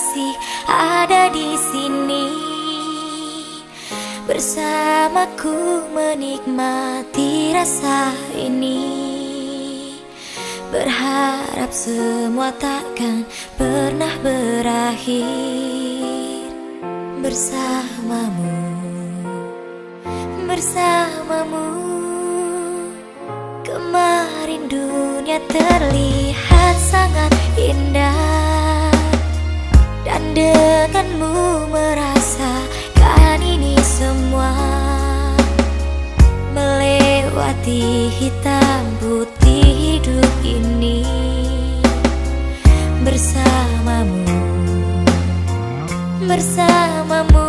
masih ada di sini. Bersamaku menikmati rasa ini. Berharap semua takkan pernah berakhir. Bersamamu Bersamamu. Kemarin dunia terlihat sangat indah denganmu merasakan ini semua. Melewati hitam putih hidup ini Bersamamu Bersamamu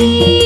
You.